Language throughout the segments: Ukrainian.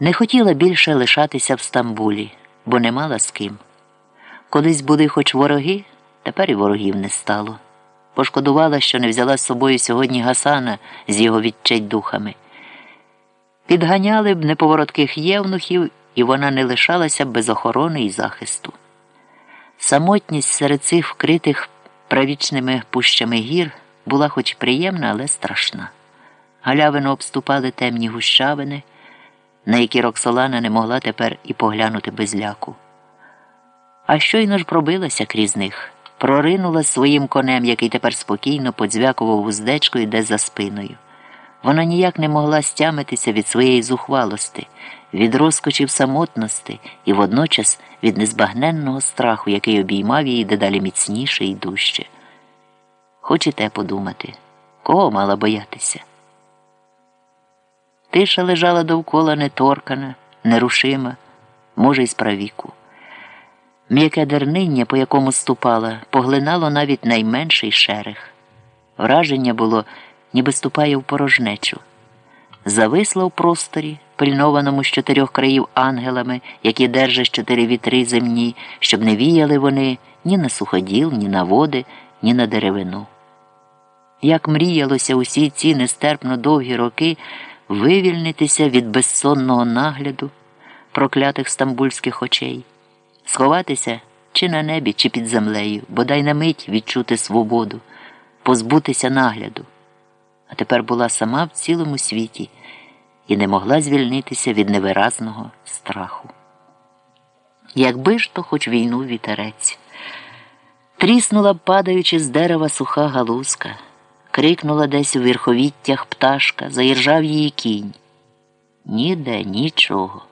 Не хотіла більше лишатися в Стамбулі, бо не мала з ким. Колись були хоч вороги, тепер і ворогів не стало. Пошкодувала, що не взяла з собою сьогодні Гасана з його відчайдухами. Підганяли б неповоротких євнухів, і вона не лишалася без охорони і захисту. Самотність серед цих вкритих правічними пущами гір була хоч приємна, але страшна. Галявину обступали темні гущавини, на які Роксолана не могла тепер і поглянути без ляку. А щойно ж пробилася крізь них, проринула своїм конем, який тепер спокійно подзвякував вуздечкою десь за спиною. Вона ніяк не могла стямитися від своєї зухвалости, від розкочів самотності і водночас від незбагненного страху, який обіймав її дедалі міцніше і дужче. Хочете подумати, кого мала боятися? Тиша лежала довкола неторкана, нерушима, може, й справіку. М'яке дерниння, по якому ступала, поглинало навіть найменший шерех. Враження було, ніби ступає в порожнечу. Зависла в просторі, пильнованому з чотирьох країв ангелами, які держать чотири вітри земні, щоб не віяли вони ні на суходіл, ні на води, ні на деревину. Як мріялося усі ці нестерпно довгі роки вивільнитися від безсонного нагляду проклятих стамбульських очей, сховатися чи на небі, чи під землею, бодай на мить відчути свободу, позбутися нагляду. А тепер була сама в цілому світі і не могла звільнитися від невиразного страху. Якби ж то хоч війну вітерець, тріснула б, падаючи з дерева суха галузка крикнула десь у верховіттях пташка, заіржав її кінь. Ніде нічого.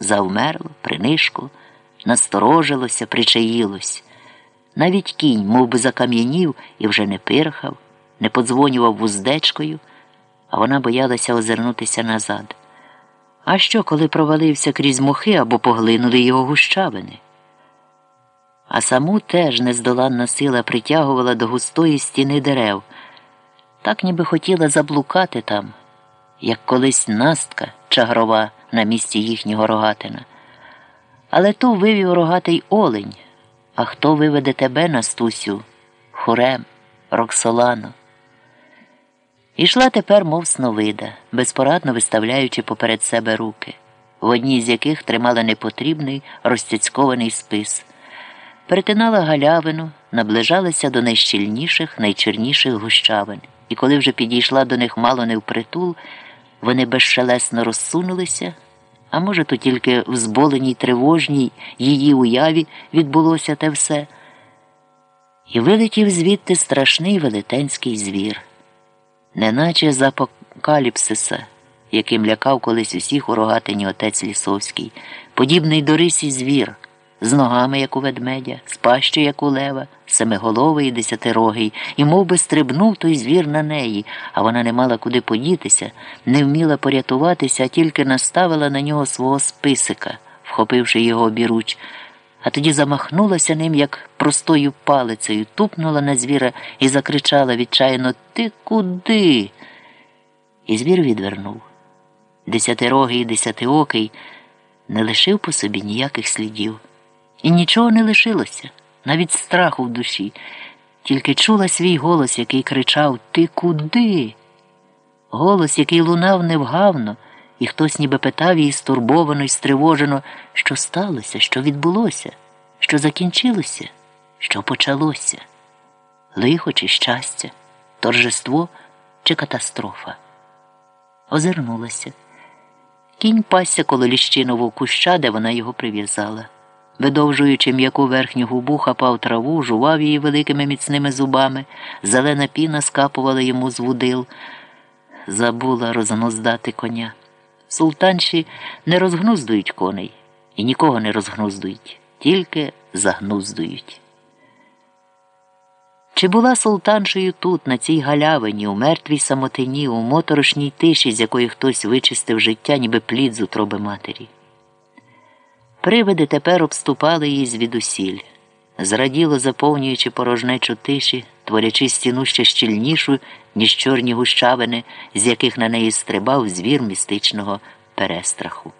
Завмерло, принишкло, насторожилося, причаїлось. Навіть кінь мов би, закам'янів і вже не пирхав, не подзвонював вуздечкою, а вона боялася озирнутися назад. А що, коли провалився крізь мухи або поглинули його гущавини? А саму теж нездоланна сила притягувала до густої стіни дерев так ніби хотіла заблукати там, як колись настка чагрова на місці їхнього рогатина. Але ту вивів рогатий олень. А хто виведе тебе, Настусю, Хурем, Роксолано? Ішла тепер, мов сновида, безпорадно виставляючи поперед себе руки, в одній з яких тримала непотрібний розцяцькований спис, перетинала галявину, наближалася до найщільніших, найчерніших гущавин і коли вже підійшла до них мало не впритул, вони безшелесно розсунулися, а може, то тільки в зболеній тривожній її уяві відбулося те все. І вилетів звідти страшний велетенський звір, неначе з апокаліпсиса, яким лякав колись усіх у рогатині отець Лісовський, подібний до рисі звір з ногами, як у ведмедя, з пащу, як у лева, семиголовий і десятирогий, і мов би, стрибнув той звір на неї, а вона не мала куди подітися, не вміла порятуватися, а тільки наставила на нього свого списика, вхопивши його обіруч, а тоді замахнулася ним, як простою палицею, тупнула на звіра і закричала відчайно Ти куди? І звір відвернув. Десятирогий і десятиокий не лишив по собі ніяких слідів. І нічого не лишилося, навіть страху в душі, тільки чула свій голос, який кричав Ти куди? Голос, який лунав невгавно, і хтось ніби питав її стурбовано і стривожено, що сталося, що відбулося, що закінчилося, що почалося, лихо чи щастя, торжество чи катастрофа. Озирнулася. Кінь пасся коло ліщинового куща, де вона його прив'язала видовжуючи м'яку верхню губу, хапав траву, жував її великими міцними зубами, зелена піна скапувала йому з вудил. Забула розгнуздати коня. Султанші не розгнуздують коней і нікого не розгнуздують, тільки загнуздують. Чи була султаншею тут, на цій галявині, у мертвій самотині, у моторошній тиші, з якої хтось вичистив життя, ніби плід з утроби матері? Привиди тепер обступали її звідусіль, зраділо заповнюючи порожнечу тиші, творячи стіну ще щільнішу, ніж чорні гущавини, з яких на неї стрибав звір містичного перестраху.